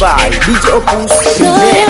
vai, DJ Opus.